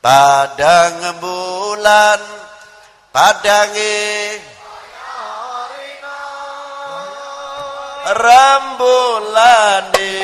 padang bulan padangi rambulane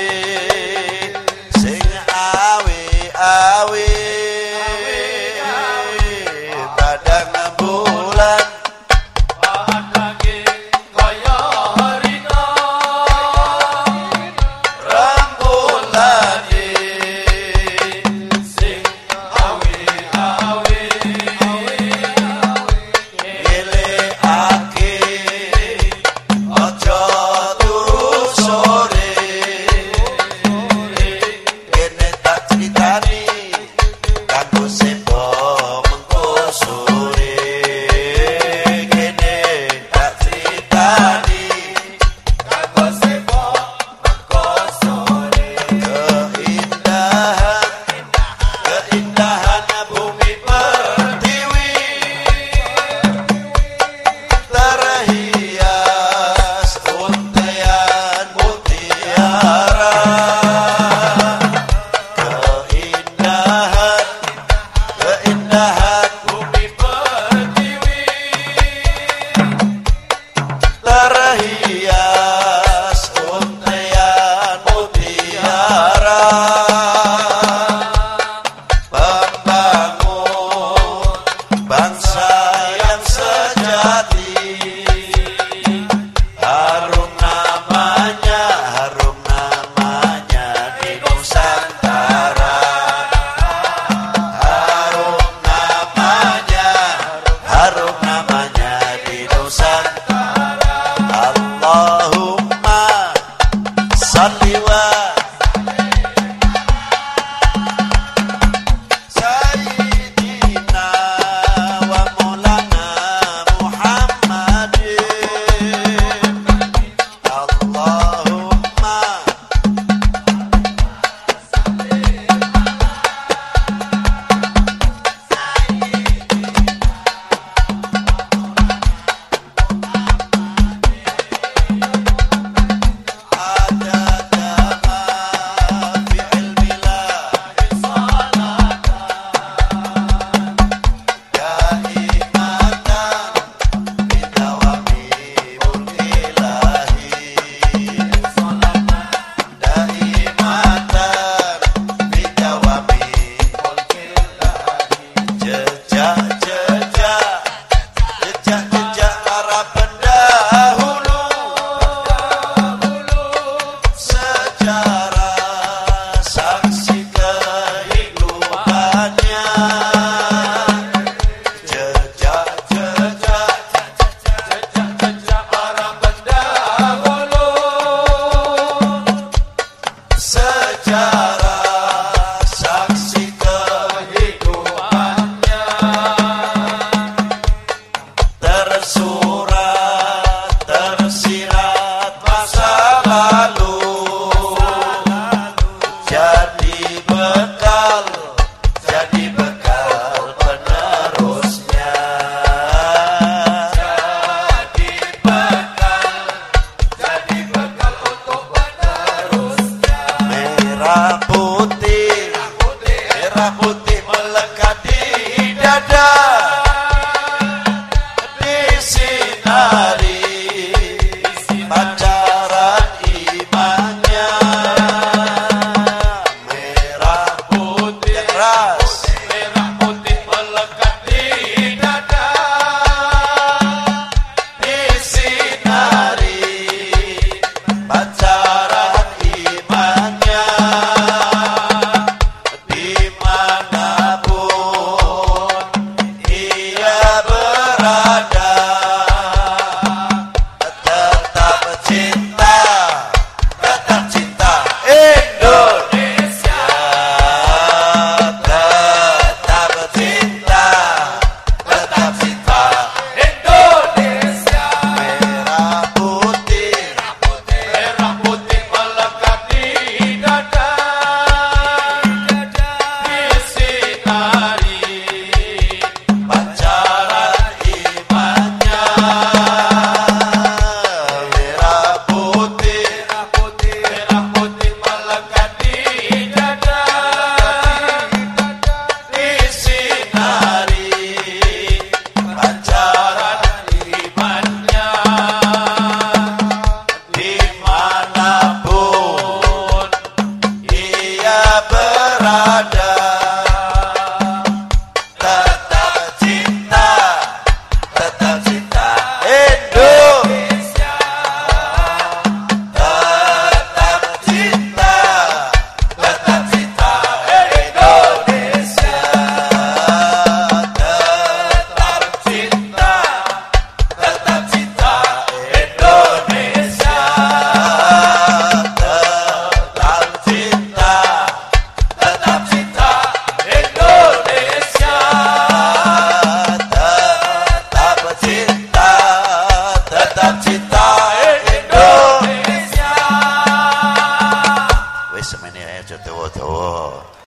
putih melekat di dada